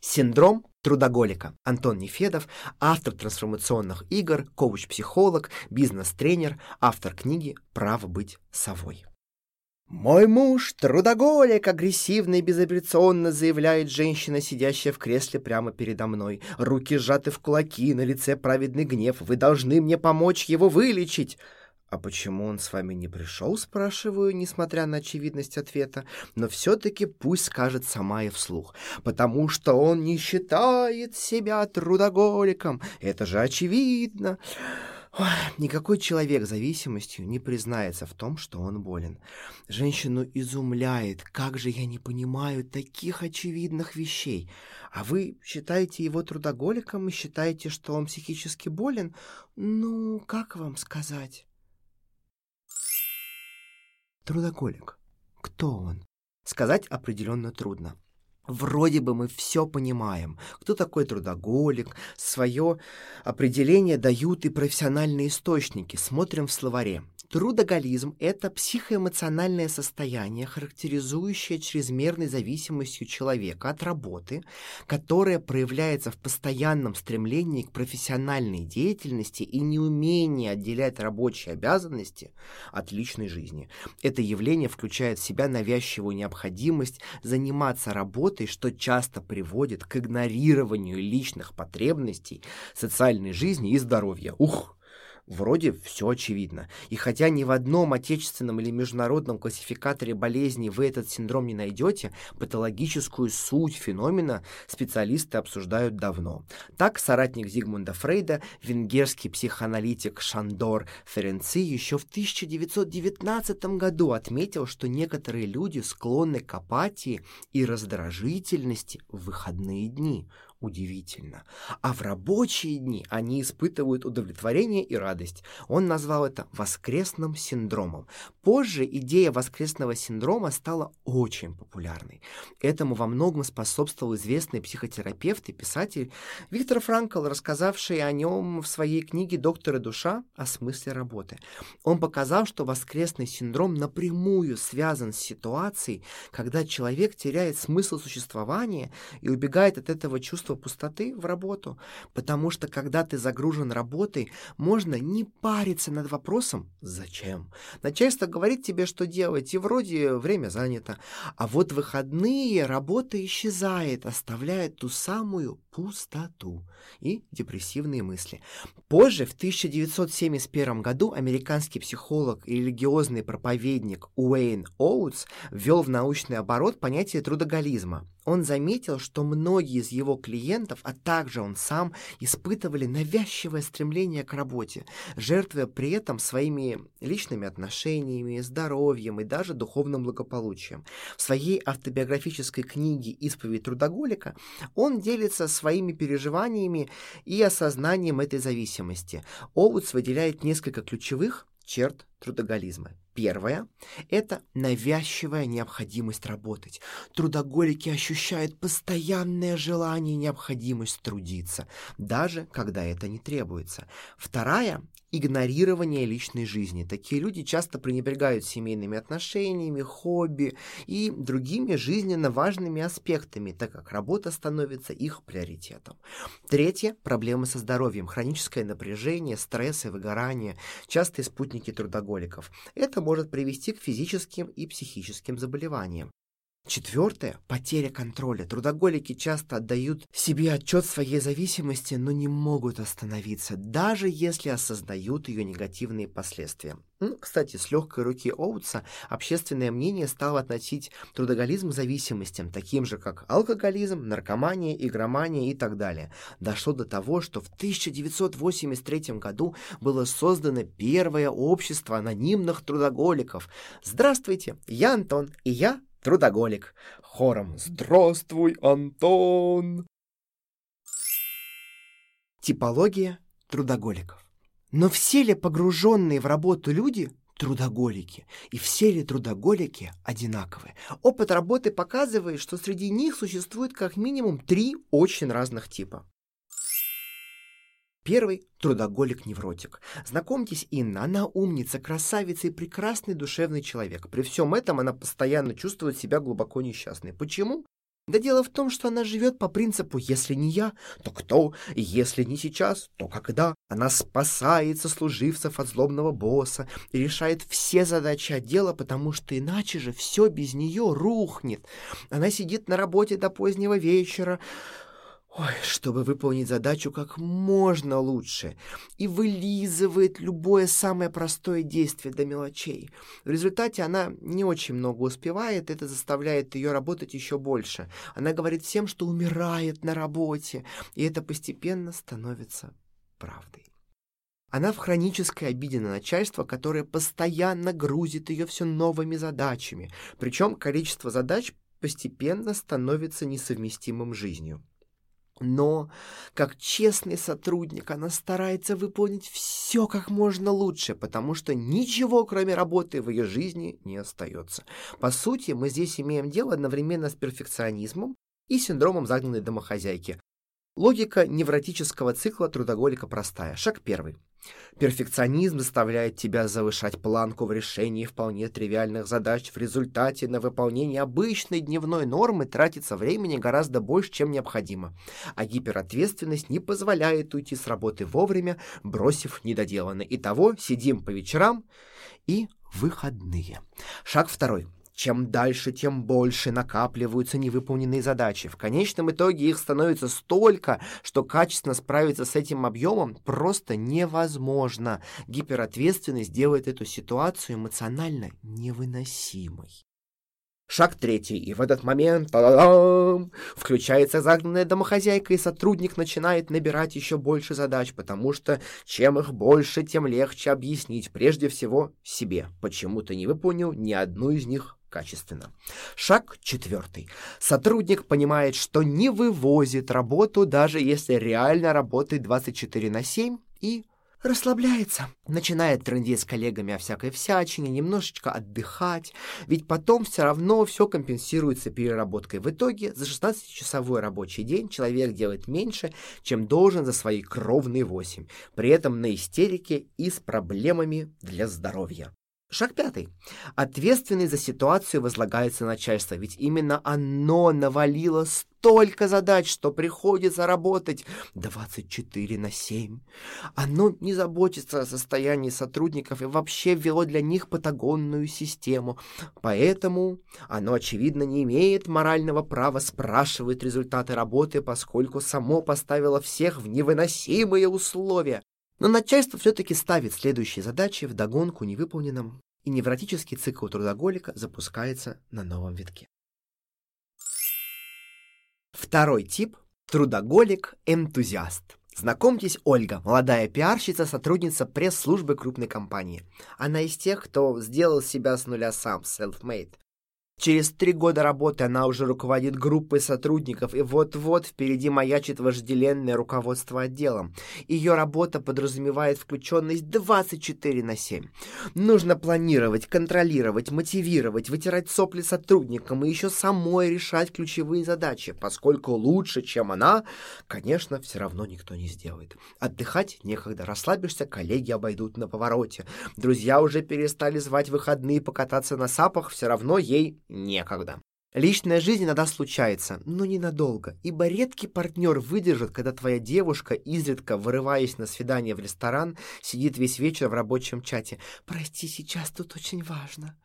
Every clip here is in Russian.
Синдром трудоголика. Антон Нефедов, автор трансформационных игр, коуч-психолог, бизнес-тренер, автор книги «Право быть совой». «Мой муж — трудоголик!» — агрессивно и безапелляционно заявляет женщина, сидящая в кресле прямо передо мной. Руки сжаты в кулаки, на лице праведный гнев. «Вы должны мне помочь его вылечить!» «А почему он с вами не пришел?» — спрашиваю, несмотря на очевидность ответа. Но все-таки пусть скажет сама и вслух. «Потому что он не считает себя трудоголиком. Это же очевидно!» Ой, никакой человек зависимостью не признается в том, что он болен. Женщину изумляет, как же я не понимаю таких очевидных вещей. А вы считаете его трудоголиком и считаете, что он психически болен? Ну, как вам сказать? Трудоголик. Кто он? Сказать определенно трудно. Вроде бы мы все понимаем, кто такой трудоголик, свое определение дают и профессиональные источники, смотрим в словаре. Трудоголизм – это психоэмоциональное состояние, характеризующее чрезмерной зависимостью человека от работы, которое проявляется в постоянном стремлении к профессиональной деятельности и неумении отделять рабочие обязанности от личной жизни. Это явление включает в себя навязчивую необходимость заниматься работой, что часто приводит к игнорированию личных потребностей, социальной жизни и здоровья. Ух! Вроде все очевидно. И хотя ни в одном отечественном или международном классификаторе болезней вы этот синдром не найдете, патологическую суть феномена специалисты обсуждают давно. Так соратник Зигмунда Фрейда, венгерский психоаналитик Шандор Ференци еще в 1919 году отметил, что некоторые люди склонны к апатии и раздражительности в выходные дни удивительно. А в рабочие дни они испытывают удовлетворение и радость. Он назвал это воскресным синдромом. Позже идея воскресного синдрома стала очень популярной. Этому во многом способствовал известный психотерапевт и писатель Виктор Франкл, рассказавший о нем в своей книге «Доктор душа» о смысле работы. Он показал, что воскресный синдром напрямую связан с ситуацией, когда человек теряет смысл существования и убегает от этого чувства чувство пустоты в работу, потому что когда ты загружен работой, можно не париться над вопросом «зачем?». Начальство говорит тебе, что делать, и вроде время занято. А вот выходные работа исчезает, оставляя ту самую пустоту и депрессивные мысли. Позже, в 1971 году, американский психолог и религиозный проповедник Уэйн Оутс ввел в научный оборот понятие трудоголизма. Он заметил, что многие из его клиентов, а также он сам, испытывали навязчивое стремление к работе, жертвуя при этом своими личными отношениями, здоровьем и даже духовным благополучием. В своей автобиографической книге «Исповедь трудоголика» он делится своими переживаниями и осознанием этой зависимости. Оутс выделяет несколько ключевых черт трудоголизма. Первое – это навязчивая необходимость работать. Трудоголики ощущают постоянное желание и необходимость трудиться, даже когда это не требуется. Вторая – игнорирование личной жизни. Такие люди часто пренебрегают семейными отношениями, хобби и другими жизненно важными аспектами, так как работа становится их приоритетом. Третье – проблемы со здоровьем, хроническое напряжение, стресс и выгорание, частые спутники трудоголиков. Это может привести к физическим и психическим заболеваниям. Четвертое – потеря контроля. Трудоголики часто отдают себе отчет своей зависимости, но не могут остановиться, даже если осознают ее негативные последствия. Ну, кстати, с легкой руки Оутса общественное мнение стало относить трудоголизм к зависимостям, таким же, как алкоголизм, наркомания, игромания и так далее. Дошло до того, что в 1983 году было создано первое общество анонимных трудоголиков. Здравствуйте, я Антон, и я трудоголик. Хором «Здравствуй, Антон!» Типология трудоголиков. Но все ли погруженные в работу люди трудоголики? И все ли трудоголики одинаковые? Опыт работы показывает, что среди них существует как минимум три очень разных типа. Первый – трудоголик-невротик. Знакомьтесь, Инна, она умница, красавица и прекрасный душевный человек. При всем этом она постоянно чувствует себя глубоко несчастной. Почему? Да дело в том, что она живет по принципу «если не я, то кто? Если не сейчас, то когда?» Она спасает сослуживцев от злобного босса и решает все задачи отдела, потому что иначе же все без нее рухнет. Она сидит на работе до позднего вечера, Ой, чтобы выполнить задачу как можно лучше, и вылизывает любое самое простое действие до мелочей. В результате она не очень много успевает, это заставляет ее работать еще больше. Она говорит всем, что умирает на работе, и это постепенно становится правдой. Она в хронической обиде на начальство, которое постоянно грузит ее все новыми задачами, причем количество задач постепенно становится несовместимым с жизнью. Но, как честный сотрудник, она старается выполнить все как можно лучше, потому что ничего, кроме работы, в ее жизни не остается. По сути, мы здесь имеем дело одновременно с перфекционизмом и синдромом загнанной домохозяйки. Логика невротического цикла трудоголика простая. Шаг первый. Перфекционизм заставляет тебя завышать планку в решении вполне тривиальных задач. В результате на выполнение обычной дневной нормы тратится времени гораздо больше, чем необходимо. А гиперответственность не позволяет уйти с работы вовремя, бросив недоделанное. Итого сидим по вечерам и выходные. Шаг второй. Чем дальше, тем больше накапливаются невыполненные задачи. В конечном итоге их становится столько, что качественно справиться с этим объемом просто невозможно. Гиперответственность делает эту ситуацию эмоционально невыносимой. Шаг третий, и в этот момент включается загнанная домохозяйка, и сотрудник начинает набирать еще больше задач, потому что чем их больше, тем легче объяснить прежде всего себе, почему ты не выполнил ни одну из них качественно. Шаг четвертый. Сотрудник понимает, что не вывозит работу, даже если реально работает 24 на 7 и расслабляется, начинает трындеть с коллегами о всякой всячине, немножечко отдыхать, ведь потом все равно все компенсируется переработкой. В итоге за 16-часовой рабочий день человек делает меньше, чем должен за свои кровные 8, при этом на истерике и с проблемами для здоровья. Шаг пятый. Ответственность за ситуацию возлагается на начальство, ведь именно оно навалило столько задач, что приходится работать 24 на 7. Оно не заботится о состоянии сотрудников и вообще ввело для них патагонную систему. Поэтому оно, очевидно, не имеет морального права спрашивать результаты работы, поскольку само поставило всех в невыносимые условия. Но начальство все-таки ставит следующие задачи в догонку невыполненным, и невротический цикл трудоголика запускается на новом витке. Второй тип – трудоголик-энтузиаст. Знакомьтесь, Ольга, молодая пиарщица, сотрудница пресс-службы крупной компании. Она из тех, кто сделал себя с нуля сам, self-made. Через три года работы она уже руководит группой сотрудников, и вот-вот впереди маячит вожделенное руководство отделом. Ее работа подразумевает включенность 24 на 7. Нужно планировать, контролировать, мотивировать, вытирать сопли сотрудникам и еще самой решать ключевые задачи, поскольку лучше, чем она, конечно, все равно никто не сделает. Отдыхать некогда, расслабишься, коллеги обойдут на повороте. Друзья уже перестали звать выходные покататься на сапах, все равно ей некогда. Личная жизнь иногда случается, но ненадолго, ибо редкий партнер выдержит, когда твоя девушка, изредка вырываясь на свидание в ресторан, сидит весь вечер в рабочем чате. «Прости, сейчас тут очень важно».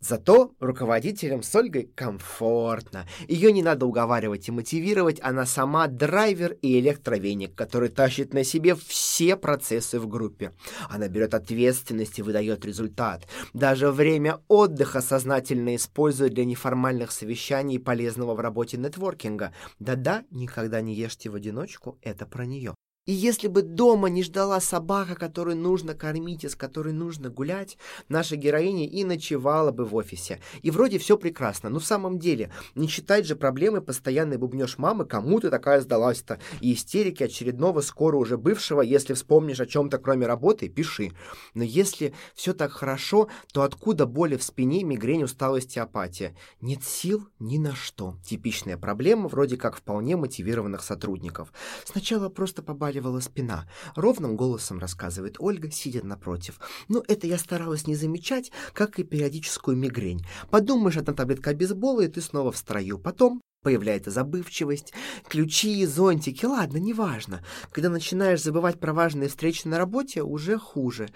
Зато руководителям с Ольгой комфортно. Ее не надо уговаривать и мотивировать, она сама драйвер и электровеник, который тащит на себе все процессы в группе. Она берет ответственность и выдает результат. Даже время отдыха сознательно использует для неформальных совещаний совещаний полезного в работе нетворкинга. Да-да, никогда не ешьте в одиночку, это про нее. И если бы дома не ждала собака, которую нужно кормить и с которой нужно гулять, наша героиня и ночевала бы в офисе. И вроде все прекрасно, но в самом деле, не считать же проблемы постоянный бубнешь мамы, кому ты такая сдалась-то, и истерики очередного скоро уже бывшего, если вспомнишь о чем-то кроме работы, пиши. Но если все так хорошо, то откуда боли в спине, мигрень, усталость и апатия? Нет сил ни на что. Типичная проблема, вроде как вполне мотивированных сотрудников. Сначала просто побаливает побаливала спина. Ровным голосом рассказывает Ольга, сидя напротив. Но это я старалась не замечать, как и периодическую мигрень. Подумаешь, одна таблетка обезбола, и ты снова в строю. Потом Появляется забывчивость, ключи, зонтики, ладно, неважно. Когда начинаешь забывать про важные встречи на работе, уже хуже.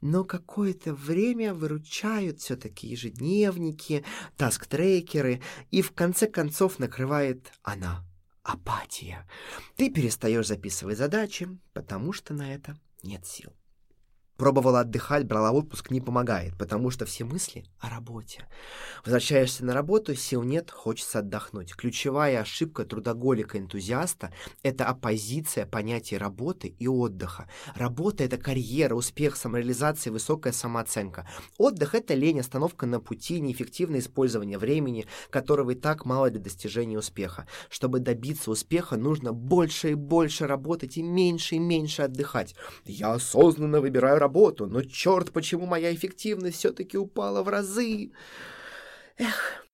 Но какое-то время выручают все-таки ежедневники, таск-трекеры, и в конце концов накрывает она, апатия. Ты перестаешь записывать задачи, потому что на это нет сил. Пробовала отдыхать, брала отпуск, не помогает, потому что все мысли о работе. Возвращаешься на работу, сил нет, хочется отдохнуть. Ключевая ошибка трудоголика-энтузиаста – это оппозиция понятий работы и отдыха. Работа – это карьера, успех, самореализация, высокая самооценка. Отдых – это лень, остановка на пути, неэффективное использование времени, которого и так мало для достижения успеха. Чтобы добиться успеха, нужно больше и больше работать и меньше и меньше отдыхать. Я осознанно выбираю работу работу, но черт, почему моя эффективность все-таки упала в разы. Эх.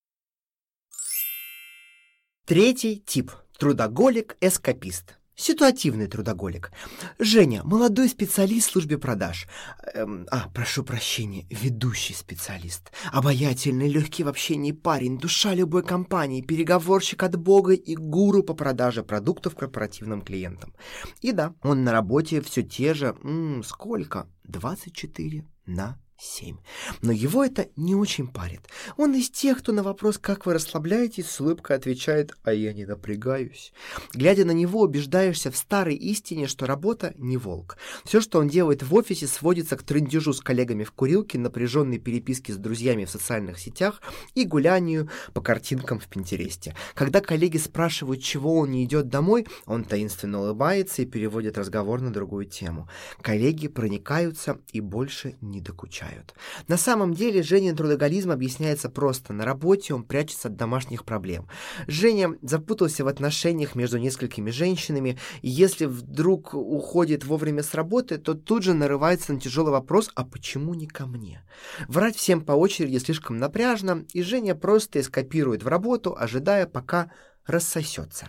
Третий тип – трудоголик-эскапист. Ситуативный трудоголик. Женя, молодой специалист в службе продаж. Эм, а, прошу прощения, ведущий специалист. Обаятельный, легкий в общении парень, душа любой компании, переговорщик от бога и гуру по продаже продуктов корпоративным клиентам. И да, он на работе все те же, м сколько? 24 на 7. Но его это не очень парит. Он из тех, кто на вопрос «Как вы расслабляетесь?» с улыбкой отвечает «А я не напрягаюсь». Глядя на него, убеждаешься в старой истине, что работа не волк. Все, что он делает в офисе, сводится к трындежу с коллегами в курилке, напряженной переписке с друзьями в социальных сетях и гулянию по картинкам в Пинтересте. Когда коллеги спрашивают, чего он не идет домой, он таинственно улыбается и переводит разговор на другую тему. Коллеги проникаются и больше не докучают замечают. На самом деле Женин трудоголизм объясняется просто. На работе он прячется от домашних проблем. Женя запутался в отношениях между несколькими женщинами, и если вдруг уходит вовремя с работы, то тут же нарывается на тяжелый вопрос «А почему не ко мне?». Врать всем по очереди слишком напряжно, и Женя просто эскапирует в работу, ожидая, пока рассосется.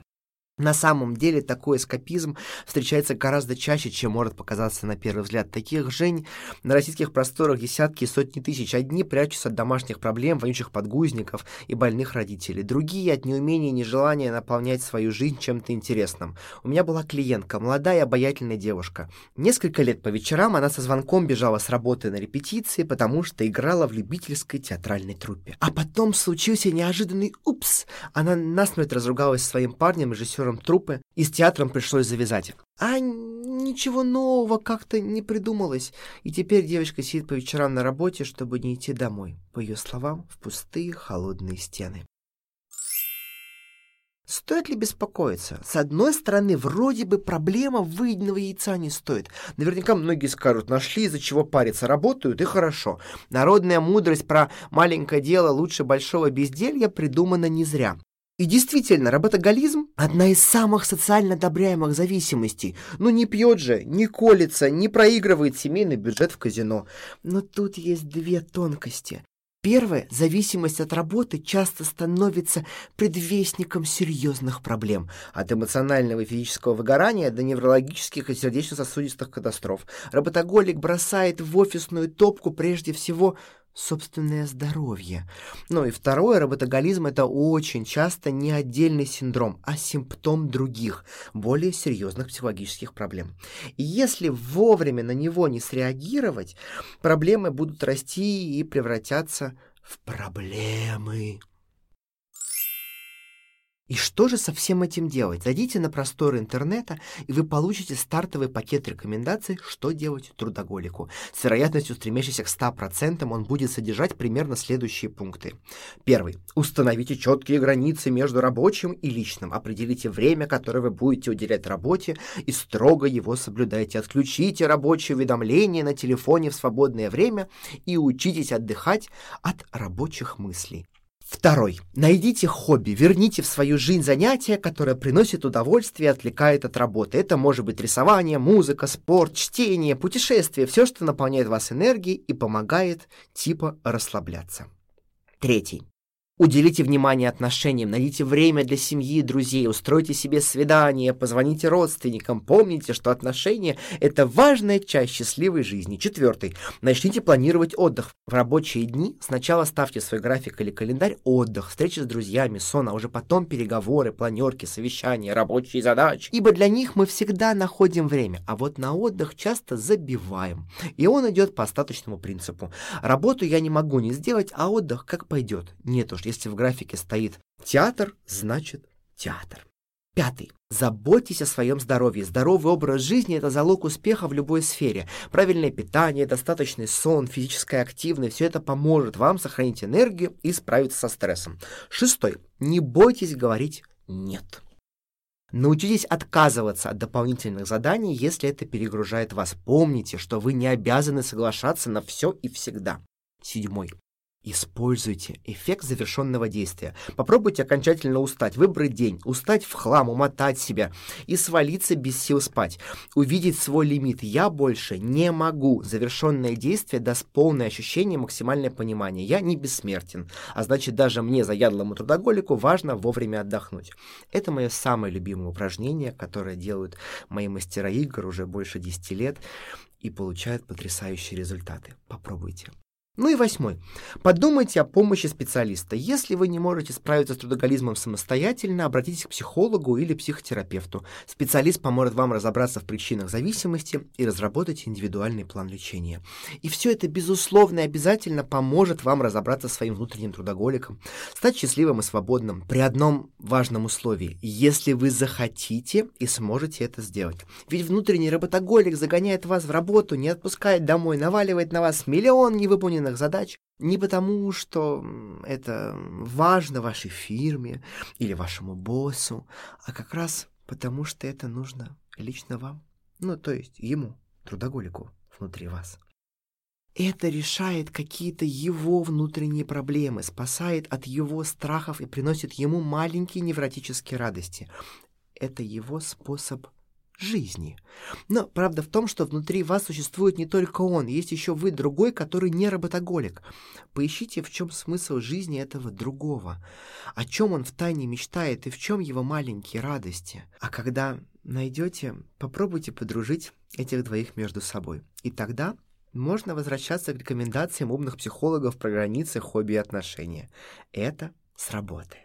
На самом деле такой эскапизм встречается гораздо чаще, чем может показаться на первый взгляд. Таких Жень на российских просторах десятки и сотни тысяч. Одни прячутся от домашних проблем, вонючих подгузников и больных родителей. Другие от неумения и нежелания наполнять свою жизнь чем-то интересным. У меня была клиентка, молодая обаятельная девушка. Несколько лет по вечерам она со звонком бежала с работы на репетиции, потому что играла в любительской театральной труппе. А потом случился неожиданный упс. Она насмерть разругалась с своим парнем, режиссером режиссером труппы, и с театром пришлось завязать. А ничего нового как-то не придумалось, и теперь девочка сидит по вечерам на работе, чтобы не идти домой, по ее словам, в пустые холодные стены. Стоит ли беспокоиться? С одной стороны, вроде бы проблема выеденного яйца не стоит. Наверняка многие скажут, нашли из-за чего париться, работают и хорошо. Народная мудрость про маленькое дело лучше большого безделья придумана не зря. И действительно, работоголизм – одна из самых социально одобряемых зависимостей. Ну не пьет же, не колется, не проигрывает семейный бюджет в казино. Но тут есть две тонкости. Первая – зависимость от работы часто становится предвестником серьезных проблем. От эмоционального и физического выгорания до неврологических и сердечно-сосудистых катастроф. Работоголик бросает в офисную топку прежде всего собственное здоровье. Ну и второе, работоголизм – это очень часто не отдельный синдром, а симптом других, более серьезных психологических проблем. И если вовремя на него не среагировать, проблемы будут расти и превратятся в проблемы. И что же со всем этим делать? Зайдите на просторы интернета, и вы получите стартовый пакет рекомендаций, что делать трудоголику. С вероятностью стремящейся к 100% он будет содержать примерно следующие пункты. Первый. Установите четкие границы между рабочим и личным. Определите время, которое вы будете уделять работе, и строго его соблюдайте. Отключите рабочие уведомления на телефоне в свободное время и учитесь отдыхать от рабочих мыслей. Второй. Найдите хобби, верните в свою жизнь занятие, которое приносит удовольствие и отвлекает от работы. Это может быть рисование, музыка, спорт, чтение, путешествие, все, что наполняет вас энергией и помогает типа расслабляться. Третий. Уделите внимание отношениям, найдите время для семьи друзей, устройте себе свидание, позвоните родственникам. Помните, что отношения – это важная часть счастливой жизни. Четвертый. Начните планировать отдых. В рабочие дни сначала ставьте свой график или календарь отдых, встречи с друзьями, сон, а уже потом переговоры, планерки, совещания, рабочие задачи. Ибо для них мы всегда находим время, а вот на отдых часто забиваем. И он идет по остаточному принципу. Работу я не могу не сделать, а отдых как пойдет. Нет уж, если в графике стоит театр, значит театр. Пятый. Заботьтесь о своем здоровье. Здоровый образ жизни – это залог успеха в любой сфере. Правильное питание, достаточный сон, физическая активность – все это поможет вам сохранить энергию и справиться со стрессом. Шестой. Не бойтесь говорить «нет». Научитесь отказываться от дополнительных заданий, если это перегружает вас. Помните, что вы не обязаны соглашаться на все и всегда. Седьмой. Используйте эффект завершенного действия. Попробуйте окончательно устать, выбрать день, устать в хлам, умотать себя и свалиться без сил спать. Увидеть свой лимит «я больше не могу». Завершенное действие даст полное ощущение, максимальное понимание. Я не бессмертен, а значит даже мне, заядлому трудоголику, важно вовремя отдохнуть. Это мое самое любимое упражнение, которое делают мои мастера игр уже больше 10 лет и получают потрясающие результаты. Попробуйте. Ну и восьмой. Подумайте о помощи специалиста. Если вы не можете справиться с трудоголизмом самостоятельно, обратитесь к психологу или психотерапевту. Специалист поможет вам разобраться в причинах зависимости и разработать индивидуальный план лечения. И все это, безусловно, и обязательно поможет вам разобраться с своим внутренним трудоголиком, стать счастливым и свободным при одном важном условии. Если вы захотите и сможете это сделать. Ведь внутренний работоголик загоняет вас в работу, не отпускает домой, наваливает на вас миллион невыполненных выполненных задач не потому, что это важно вашей фирме или вашему боссу, а как раз потому, что это нужно лично вам. Ну, то есть ему, трудоголику внутри вас. Это решает какие-то его внутренние проблемы, спасает от его страхов и приносит ему маленькие невротические радости. Это его способ жизни. Но правда в том, что внутри вас существует не только он, есть еще вы другой, который не работоголик. Поищите, в чем смысл жизни этого другого, о чем он втайне мечтает и в чем его маленькие радости. А когда найдете, попробуйте подружить этих двоих между собой. И тогда можно возвращаться к рекомендациям умных психологов про границы хобби и отношения. Это сработает.